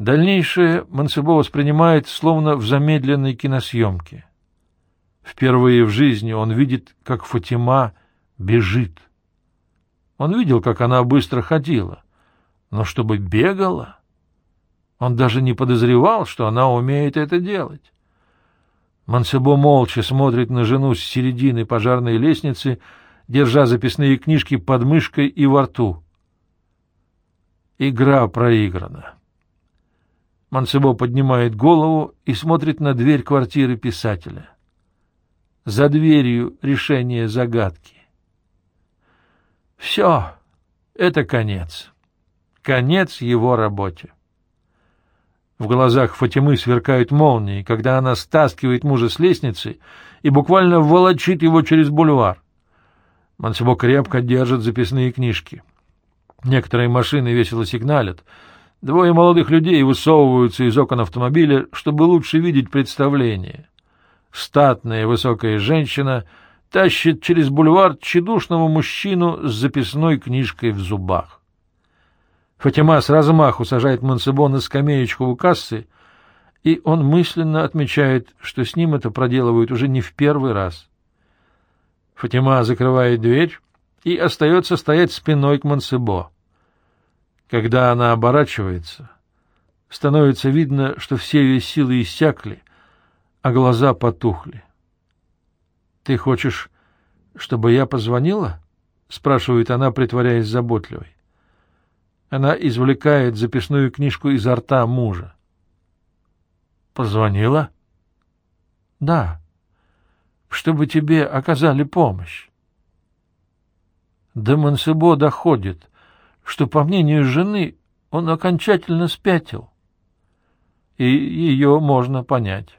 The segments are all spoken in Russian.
Дальнейшее Мансебо воспринимает словно в замедленной киносъемке. Впервые в жизни он видит, как Фатима бежит. Он видел, как она быстро ходила, но чтобы бегала... Он даже не подозревал, что она умеет это делать. Мансебо молча смотрит на жену с середины пожарной лестницы, держа записные книжки под мышкой и во рту. Игра проиграна. Мансебо поднимает голову и смотрит на дверь квартиры писателя. За дверью решение загадки. Все, это конец. Конец его работе. В глазах Фатимы сверкают молнии, когда она стаскивает мужа с лестницы и буквально волочит его через бульвар. Мансебо крепко держит записные книжки. Некоторые машины весело сигналят. Двое молодых людей высовываются из окон автомобиля, чтобы лучше видеть представление. Статная высокая женщина тащит через бульвар тщедушного мужчину с записной книжкой в зубах. Фатима с размаху сажает Монсебо на скамеечку у кассы, и он мысленно отмечает, что с ним это проделывают уже не в первый раз. Фатима закрывает дверь и остается стоять спиной к Монсебо. Когда она оборачивается, становится видно, что все ее силы иссякли, а глаза потухли. — Ты хочешь, чтобы я позвонила? — спрашивает она, притворяясь заботливой. Она извлекает записную книжку изо рта мужа. «Позвонила?» «Да. Чтобы тебе оказали помощь». До Мансебо доходит, что, по мнению жены, он окончательно спятил. И ее можно понять.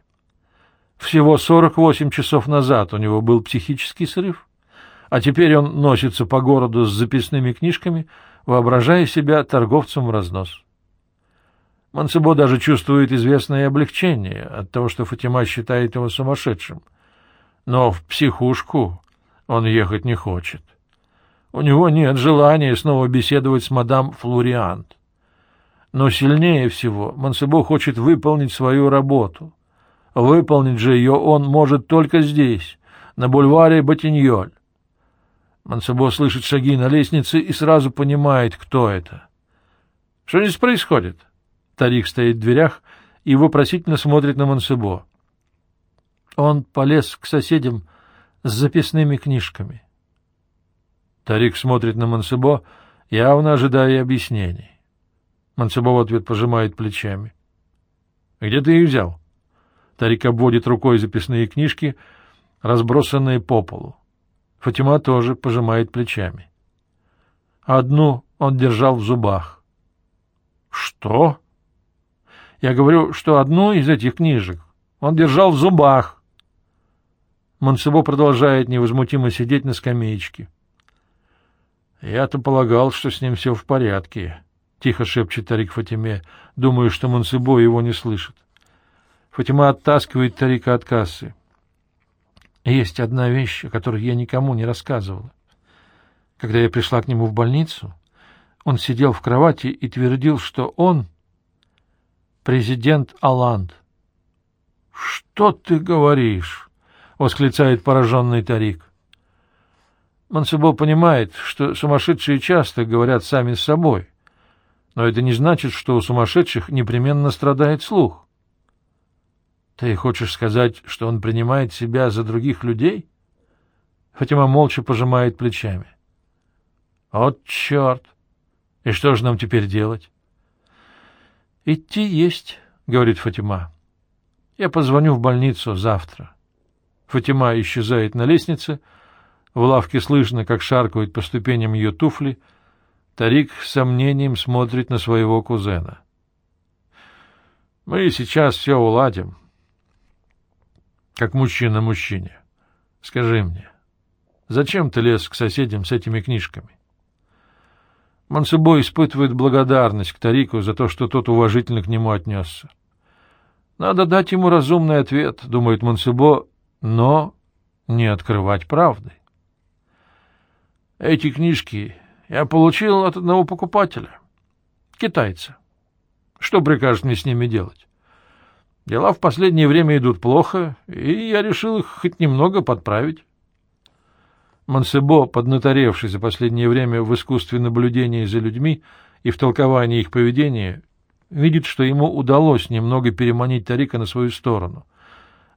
Всего 48 часов назад у него был психический срыв, а теперь он носится по городу с записными книжками — воображая себя торговцем в разнос. Мансебо даже чувствует известное облегчение от того, что Фатима считает его сумасшедшим. Но в психушку он ехать не хочет. У него нет желания снова беседовать с мадам Флориант. Но сильнее всего Мансебо хочет выполнить свою работу. Выполнить же ее он может только здесь, на бульваре Ботиньоль. Мансабо слышит шаги на лестнице и сразу понимает, кто это. — Что здесь происходит? Тарик стоит в дверях и вопросительно смотрит на Мансабо. Он полез к соседям с записными книжками. Тарик смотрит на Мансабо, явно ожидая объяснений. Мансабо в ответ пожимает плечами. — Где ты их взял? Тарик обводит рукой записные книжки, разбросанные по полу. Фатима тоже пожимает плечами. Одну он держал в зубах. «Что?» «Я говорю, что одну из этих книжек он держал в зубах». Монсебо продолжает невозмутимо сидеть на скамеечке. «Я-то полагал, что с ним все в порядке», — тихо шепчет Тарик Фатиме, думаю, что Монсебо его не слышит. Фатима оттаскивает Тарика от кассы. Есть одна вещь, о которой я никому не рассказывала. Когда я пришла к нему в больницу, он сидел в кровати и твердил, что он президент Аланд. — Что ты говоришь? — восклицает пораженный Тарик. Мансебо понимает, что сумасшедшие часто говорят сами с собой, но это не значит, что у сумасшедших непременно страдает слух. Ты хочешь сказать, что он принимает себя за других людей? Фатима молча пожимает плечами. Вот черт! И что же нам теперь делать? Идти есть, говорит Фатима. Я позвоню в больницу завтра. Фатима исчезает на лестнице. В лавке слышно, как шаркают по ступеням ее туфли. Тарик с сомнением смотрит на своего кузена. Мы сейчас все уладим как мужчина мужчине. Скажи мне, зачем ты лез к соседям с этими книжками? Мансебо испытывает благодарность к Тарику за то, что тот уважительно к нему отнесся. Надо дать ему разумный ответ, думает Мансебо, но не открывать правды. Эти книжки я получил от одного покупателя, китайца. Что прикажешь мне с ними делать? Дела в последнее время идут плохо, и я решил их хоть немного подправить. Мансебо, поднаторевший за последнее время в искусстве наблюдения за людьми и в толковании их поведения, видит, что ему удалось немного переманить Тарика на свою сторону.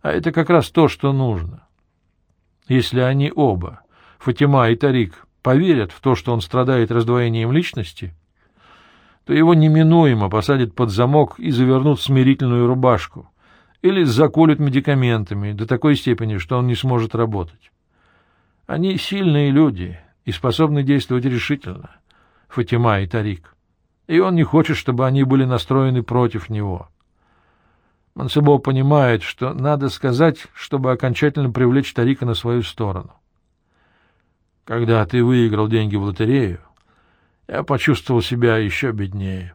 А это как раз то, что нужно. Если они оба, Фатима и Тарик, поверят в то, что он страдает раздвоением личности, то его неминуемо посадят под замок и завернут в смирительную рубашку или заколют медикаментами до такой степени, что он не сможет работать. Они сильные люди и способны действовать решительно, Фатима и Тарик, и он не хочет, чтобы они были настроены против него. Мансебо понимает, что надо сказать, чтобы окончательно привлечь Тарика на свою сторону. Когда ты выиграл деньги в лотерею, я почувствовал себя еще беднее.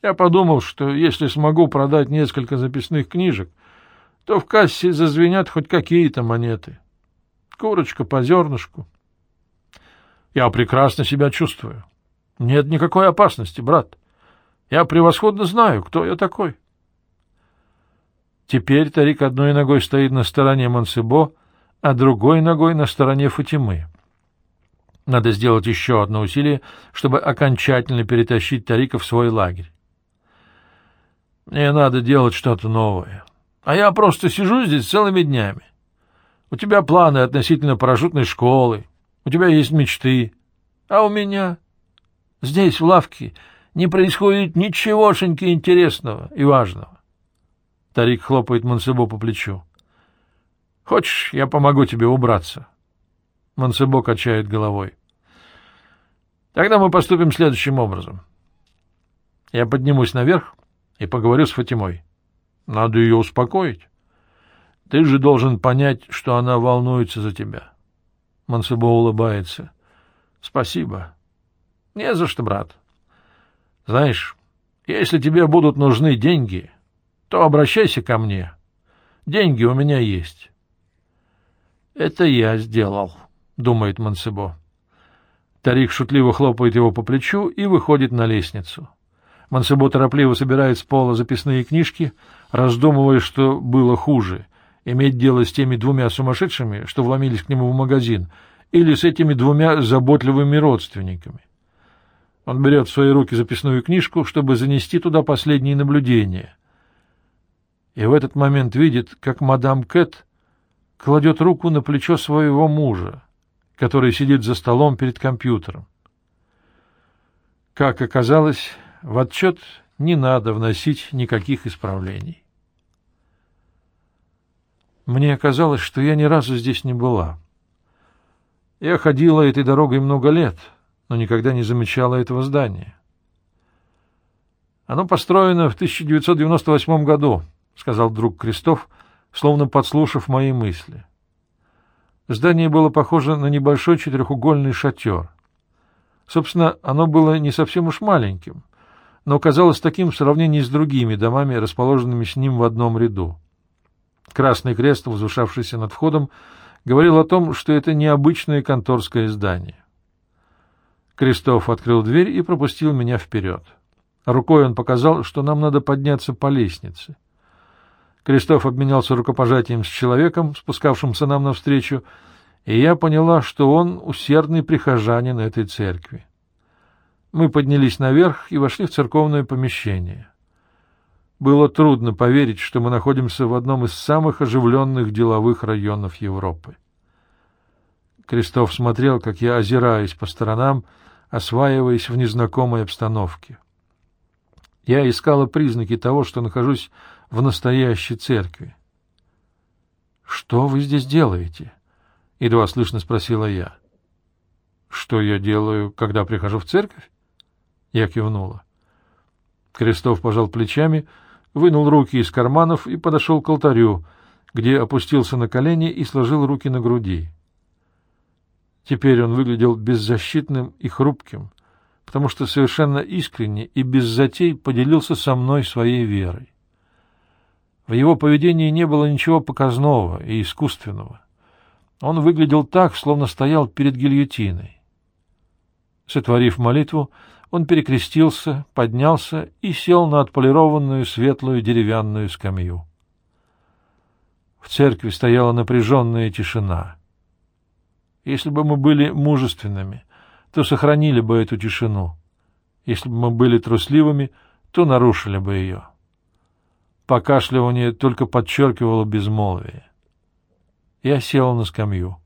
Я подумал, что если смогу продать несколько записных книжек, то в кассе зазвенят хоть какие-то монеты. Курочка по зернышку. Я прекрасно себя чувствую. Нет никакой опасности, брат. Я превосходно знаю, кто я такой. Теперь Тарик одной ногой стоит на стороне Мансебо, а другой ногой на стороне Фатимы. Надо сделать еще одно усилие, чтобы окончательно перетащить Тарика в свой лагерь. Мне надо делать что-то новое. А я просто сижу здесь целыми днями. У тебя планы относительно парашютной школы, у тебя есть мечты. А у меня здесь, в лавке, не происходит ничегошеньки интересного и важного. Тарик хлопает Мансебо по плечу. — Хочешь, я помогу тебе убраться? Мансебо качает головой. — Тогда мы поступим следующим образом. Я поднимусь наверх и поговорю с Фатимой. Надо ее успокоить. Ты же должен понять, что она волнуется за тебя. Мансебо улыбается. Спасибо. Не за что, брат. Знаешь, если тебе будут нужны деньги, то обращайся ко мне. Деньги у меня есть. Это я сделал, думает Мансебо. Тарик шутливо хлопает его по плечу и выходит на лестницу. Мансебо торопливо собирает с пола записные книжки, раздумывая, что было хуже иметь дело с теми двумя сумасшедшими, что вломились к нему в магазин, или с этими двумя заботливыми родственниками. Он берет в свои руки записную книжку, чтобы занести туда последние наблюдения. И в этот момент видит, как мадам Кэт кладет руку на плечо своего мужа, который сидит за столом перед компьютером. Как оказалось, в отчет не надо вносить никаких исправлений. Мне казалось, что я ни разу здесь не была. Я ходила этой дорогой много лет, но никогда не замечала этого здания. Оно построено в 1998 году, — сказал друг Крестов, словно подслушав мои мысли. Здание было похоже на небольшой четырехугольный шатер. Собственно, оно было не совсем уж маленьким, но казалось таким в сравнении с другими домами, расположенными с ним в одном ряду. Красный крест, возвышавшийся над входом, говорил о том, что это необычное конторское здание. Крестов открыл дверь и пропустил меня вперед. Рукой он показал, что нам надо подняться по лестнице. Крестов обменялся рукопожатием с человеком, спускавшимся нам навстречу, и я поняла, что он усердный прихожанин этой церкви. Мы поднялись наверх и вошли в церковное помещение. Было трудно поверить, что мы находимся в одном из самых оживленных деловых районов Европы. Крестов смотрел, как я озираюсь по сторонам, осваиваясь в незнакомой обстановке. Я искала признаки того, что нахожусь в настоящей церкви. — Что вы здесь делаете? — едва слышно спросила я. — Что я делаю, когда прихожу в церковь? Я кивнула. Крестов пожал плечами — вынул руки из карманов и подошел к алтарю, где опустился на колени и сложил руки на груди. Теперь он выглядел беззащитным и хрупким, потому что совершенно искренне и без затей поделился со мной своей верой. В его поведении не было ничего показного и искусственного. Он выглядел так, словно стоял перед гильотиной. Сотворив молитву, Он перекрестился, поднялся и сел на отполированную светлую деревянную скамью. В церкви стояла напряженная тишина. Если бы мы были мужественными, то сохранили бы эту тишину. Если бы мы были трусливыми, то нарушили бы ее. Покашливание только подчеркивало безмолвие. Я сел на скамью.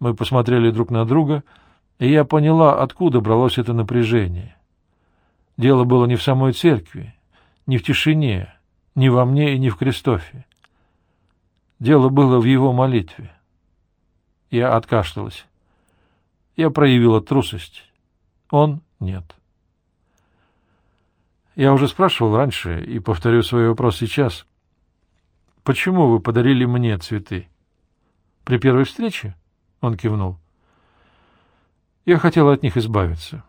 Мы посмотрели друг на друга, и я поняла, откуда бралось это напряжение. Дело было не в самой церкви, не в тишине, не во мне и не в Кристофе. Дело было в его молитве. Я откашлялась. Я проявила трусость. Он — нет. Я уже спрашивал раньше и повторю свой вопрос сейчас. Почему вы подарили мне цветы? При первой встрече? Он кивнул. Я хотел от них избавиться.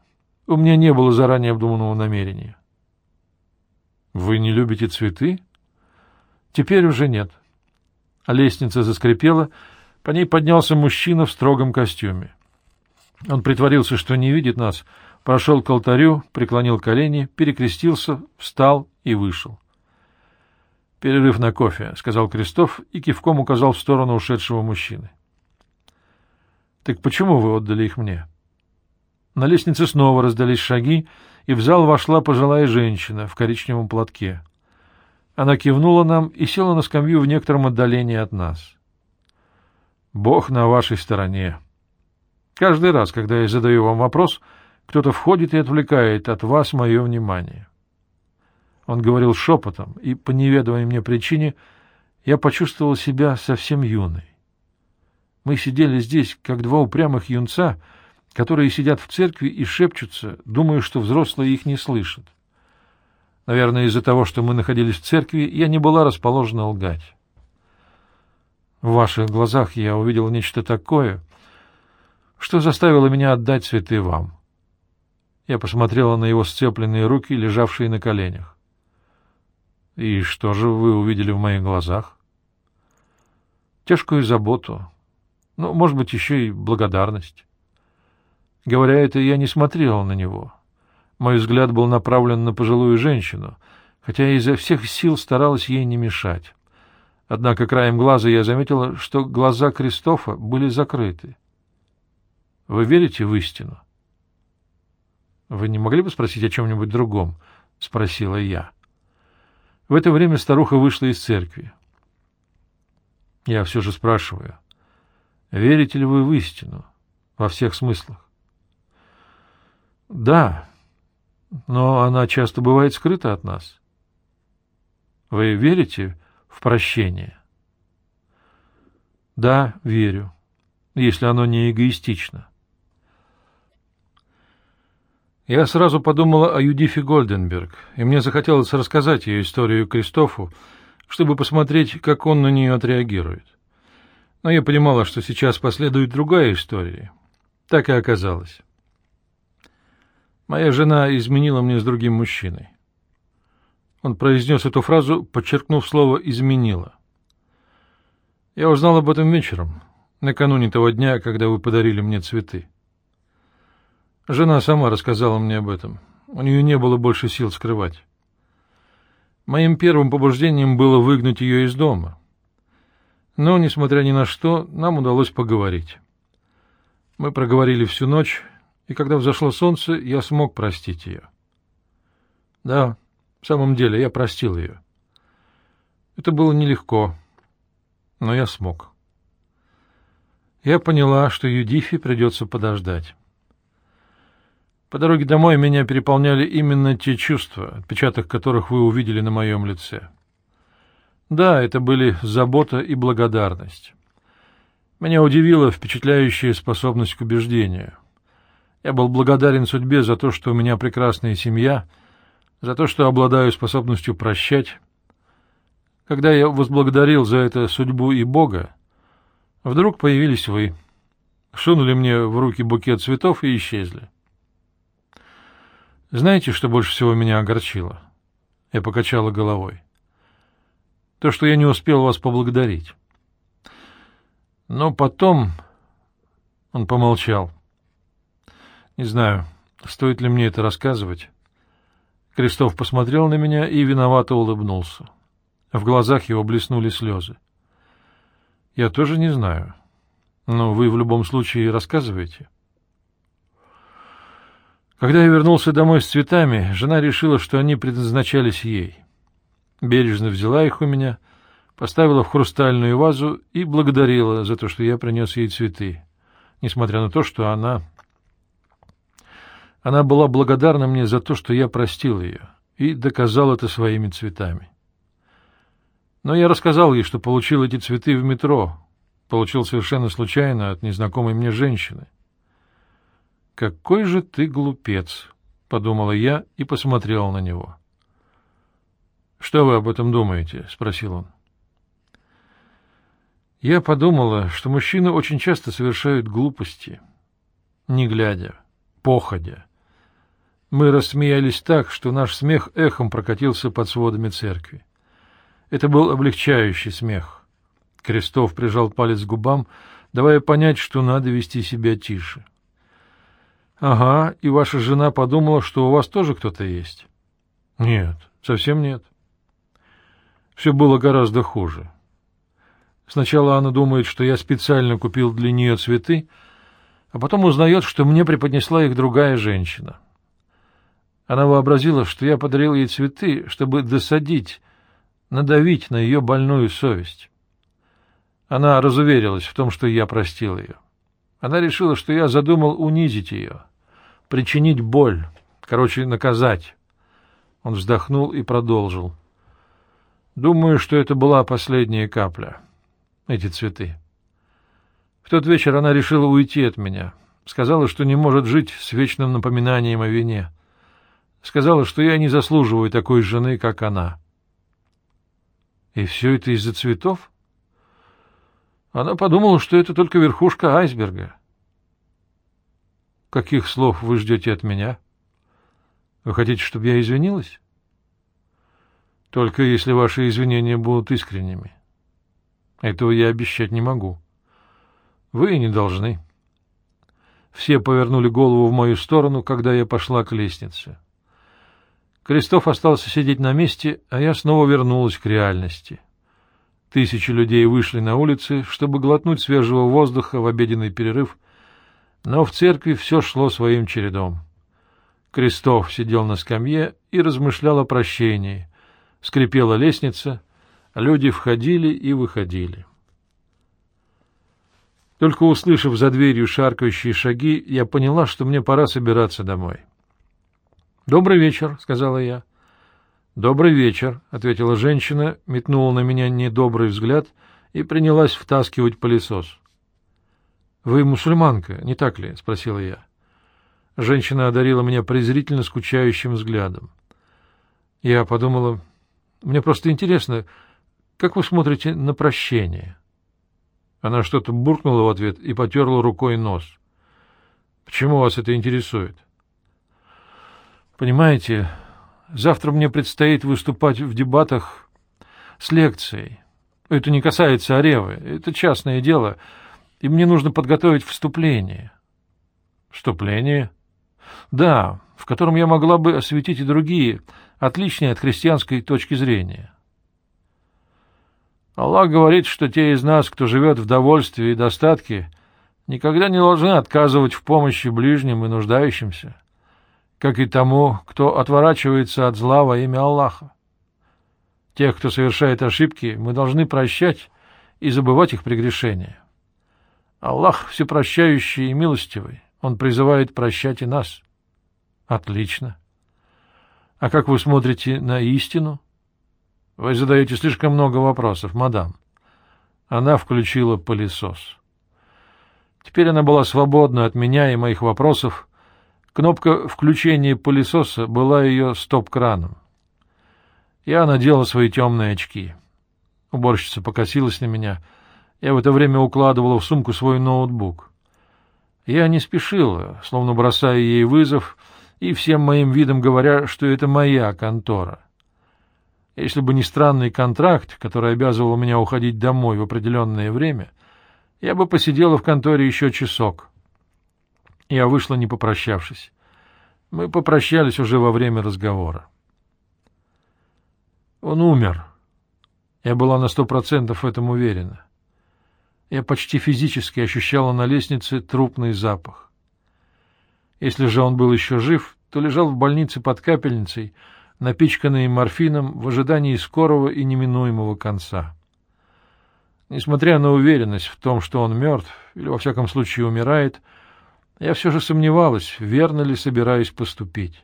У меня не было заранее обдуманного намерения. Вы не любите цветы? Теперь уже нет. А лестница заскрипела, по ней поднялся мужчина в строгом костюме. Он притворился, что не видит нас, прошел к алтарю, преклонил колени, перекрестился, встал и вышел. «Перерыв на кофе», — сказал Крестов и кивком указал в сторону ушедшего мужчины. «Так почему вы отдали их мне?» На лестнице снова раздались шаги, и в зал вошла пожилая женщина в коричневом платке. Она кивнула нам и села на скамью в некотором отдалении от нас. «Бог на вашей стороне», Каждый раз, когда я задаю вам вопрос, кто-то входит и отвлекает от вас мое внимание. Он говорил шепотом, и по неведомой мне причине я почувствовал себя совсем юной. Мы сидели здесь, как два упрямых юнца, которые сидят в церкви и шепчутся, думая, что взрослые их не слышат. Наверное, из-за того, что мы находились в церкви, я не была расположена лгать. В ваших глазах я увидел нечто такое, что заставило меня отдать цветы вам? Я посмотрела на его сцепленные руки, лежавшие на коленях. И что же вы увидели в моих глазах? Тяжкую заботу. Ну, может быть, еще и благодарность. Говоря это, я не смотрела на него. Мой взгляд был направлен на пожилую женщину, хотя я изо всех сил старалась ей не мешать. Однако краем глаза я заметила, что глаза Кристофа были закрыты. Вы верите в истину? — Вы не могли бы спросить о чем-нибудь другом? — спросила я. В это время старуха вышла из церкви. Я все же спрашиваю, верите ли вы в истину во всех смыслах? — Да, но она часто бывает скрыта от нас. — Вы верите в прощение? — Да, верю, если оно не эгоистично. — я сразу подумала о Юдифе Гольденберг, и мне захотелось рассказать ее историю Кристофу, чтобы посмотреть, как он на нее отреагирует. Но я понимала, что сейчас последует другая история. Так и оказалось. Моя жена изменила мне с другим мужчиной. Он произнес эту фразу, подчеркнув слово «изменила». Я узнал об этом вечером, накануне того дня, когда вы подарили мне цветы. Жена сама рассказала мне об этом. У нее не было больше сил скрывать. Моим первым побуждением было выгнать ее из дома. Но, несмотря ни на что, нам удалось поговорить. Мы проговорили всю ночь, и когда взошло солнце, я смог простить ее. Да, в самом деле, я простил ее. Это было нелегко, но я смог. Я поняла, что Юдифи придется подождать. По дороге домой меня переполняли именно те чувства, отпечаток которых вы увидели на моем лице. Да, это были забота и благодарность. Меня удивила впечатляющая способность к убеждению. Я был благодарен судьбе за то, что у меня прекрасная семья, за то, что обладаю способностью прощать. Когда я возблагодарил за это судьбу и Бога, вдруг появились вы, сунули мне в руки букет цветов и исчезли. Знаете, что больше всего меня огорчило? Я покачала головой. То, что я не успел вас поблагодарить. Но потом... Он помолчал. Не знаю, Стоит ли мне это рассказывать? Крестов посмотрел на меня и виновато улыбнулся. В глазах его блеснули слезы. Я тоже не знаю. Но вы в любом случае рассказываете. Когда я вернулся домой с цветами, жена решила, что они предназначались ей. Бережно взяла их у меня, поставила в хрустальную вазу и благодарила за то, что я принес ей цветы, несмотря на то, что она... Она была благодарна мне за то, что я простил ее, и доказал это своими цветами. Но я рассказал ей, что получил эти цветы в метро, получил совершенно случайно от незнакомой мне женщины. «Какой же ты глупец!» — подумала я и посмотрела на него. «Что вы об этом думаете?» — спросил он. Я подумала, что мужчины очень часто совершают глупости, не глядя, походя. Мы рассмеялись так, что наш смех эхом прокатился под сводами церкви. Это был облегчающий смех. Крестов прижал палец к губам, давая понять, что надо вести себя тише. — Ага, и ваша жена подумала, что у вас тоже кто-то есть? — Нет, совсем нет. Все было гораздо хуже. Сначала она думает, что я специально купил для нее цветы, а потом узнает, что мне преподнесла их другая женщина. Она вообразила, что я подарил ей цветы, чтобы досадить, надавить на ее больную совесть. Она разуверилась в том, что я простил ее. Она решила, что я задумал унизить ее, причинить боль, короче, наказать. Он вздохнул и продолжил. Думаю, что это была последняя капля. Эти цветы. В тот вечер она решила уйти от меня. Сказала, что не может жить с вечным напоминанием о вине. Сказала, что я не заслуживаю такой жены, как она. И все это из-за цветов? Она подумала, что это только верхушка айсберга. Каких слов вы ждете от меня? Вы хотите, чтобы я извинилась? Только если ваши извинения будут искренними. Этого я обещать не могу. Вы и не должны. Все повернули голову в мою сторону, когда я пошла к лестнице. Крестов остался сидеть на месте, а я снова вернулась к реальности. Тысячи людей вышли на улицы, чтобы глотнуть свежего воздуха в обеденный перерыв, но в церкви все шло своим чередом. Крестов сидел на скамье и размышлял о прощении. Скрипела лестница, люди входили и выходили. Только услышав за дверью шаркающие шаги, я поняла, что мне пора собираться домой. — «Добрый вечер», — сказала я. «Добрый вечер», — ответила женщина, метнула на меня недобрый взгляд и принялась втаскивать пылесос. «Вы мусульманка, не так ли?» — спросила я. Женщина одарила меня презрительно скучающим взглядом. Я подумала, мне просто интересно, как вы смотрите на прощение? Она что-то буркнула в ответ и потерла рукой нос. Почему вас это интересует? Понимаете, завтра мне предстоит выступать в дебатах с лекцией. Это не касается Аревы, это частное дело, и мне нужно подготовить вступление. Вступление? Да, в котором я могла бы осветить и другие, отличные от христианской точки зрения. Аллах говорит, что те из нас, кто живет в довольстве и достатке, никогда не должны отказывать в помощи ближним и нуждающимся как и тому, кто отворачивается от зла во имя Аллаха. Тех, кто совершает ошибки, мы должны прощать и забывать их прегрешения. Аллах всепрощающий и милостивый, Он призывает прощать и нас. Отлично. А как вы смотрите на истину? Вы задаете слишком много вопросов, мадам. Она включила пылесос. Теперь она была свободна от меня и моих вопросов, Кнопка включения пылесоса была ее стоп-краном. Я надела свои темные очки. Уборщица покосилась на меня. Я в это время укладывала в сумку свой ноутбук. Я не спешила, словно бросая ей вызов, и всем моим видом говоря, что это моя контора. Если бы не странный контракт, который обязывал меня уходить домой в определенное время, я бы посидела в конторе еще часок. Я вышла, не попрощавшись. Мы попрощались уже во время разговора. Он умер. Я была на сто процентов в этом уверена. Я почти физически ощущала на лестнице трупный запах. Если же он был еще жив, то лежал в больнице под капельницей, напичканный морфином в ожидании скорого и неминуемого конца. Несмотря на уверенность в том, что он мертв, или во всяком случае умирает, я все же сомневалась, верно ли собираюсь поступить.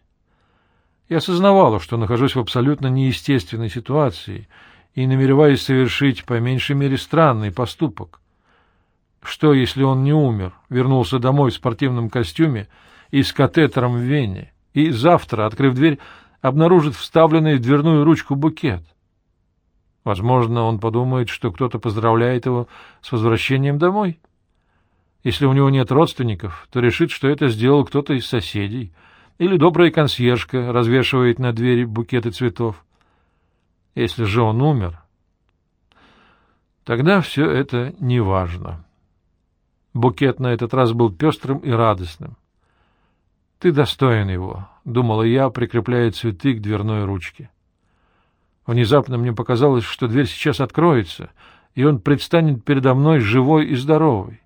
Я осознавала, что нахожусь в абсолютно неестественной ситуации и намереваюсь совершить по меньшей мере странный поступок. Что, если он не умер, вернулся домой в спортивном костюме и с катетером в вене, и завтра, открыв дверь, обнаружит вставленный в дверную ручку букет? Возможно, он подумает, что кто-то поздравляет его с возвращением домой. Если у него нет родственников, то решит, что это сделал кто-то из соседей, или добрая консьержка развешивает на двери букеты цветов. Если же он умер, тогда все это не важно. Букет на этот раз был пестрым и радостным. «Ты достоин его», — думала я, прикрепляя цветы к дверной ручке. Внезапно мне показалось, что дверь сейчас откроется, и он предстанет передо мной живой и здоровый.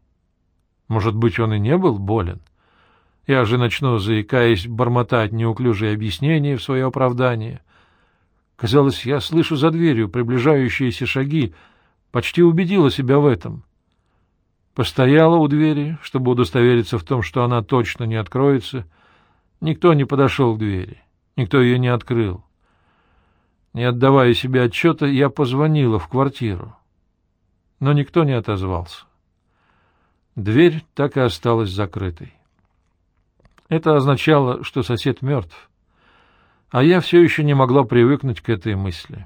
Может быть, он и не был болен? Я же начну, заикаясь, бормотать неуклюжие объяснения в свое оправдание. Казалось, я слышу за дверью приближающиеся шаги, почти убедила себя в этом. Постояла у двери, чтобы удостовериться в том, что она точно не откроется. Никто не подошел к двери, никто ее не открыл. Не отдавая себе отчета, я позвонила в квартиру. Но никто не отозвался. Дверь так и осталась закрытой. Это означало, что сосед мертв. А я все еще не могла привыкнуть к этой мысли.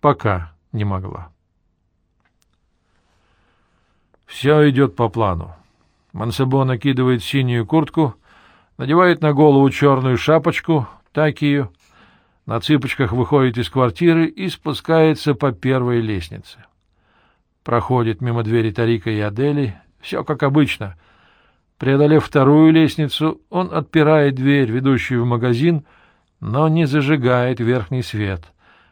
Пока не могла. Все идет по плану. Мансебо накидывает синюю куртку, надевает на голову черную шапочку, такию, на цыпочках выходит из квартиры и спускается по первой лестнице. Проходит мимо двери Тарика и Адели, все как обычно. Преодолев вторую лестницу, он отпирает дверь, ведущую в магазин, но не зажигает верхний свет,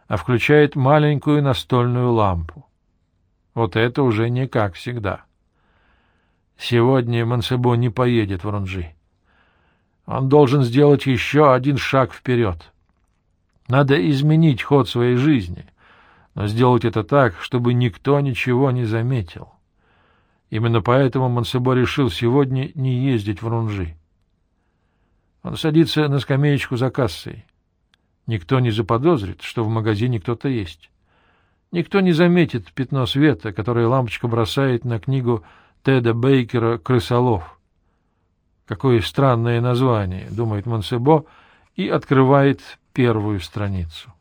а включает маленькую настольную лампу. Вот это уже не как всегда. Сегодня Мансебо не поедет в Рунжи. Он должен сделать еще один шаг вперед — надо изменить ход своей жизни, но сделать это так, чтобы никто ничего не заметил. Именно поэтому Монсебо решил сегодня не ездить в Рунжи. Он садится на скамеечку за кассой. Никто не заподозрит, что в магазине кто-то есть. Никто не заметит пятно света, которое лампочка бросает на книгу Теда Бейкера «Крысолов». Какое странное название, думает Монсебо, и открывает первую страницу.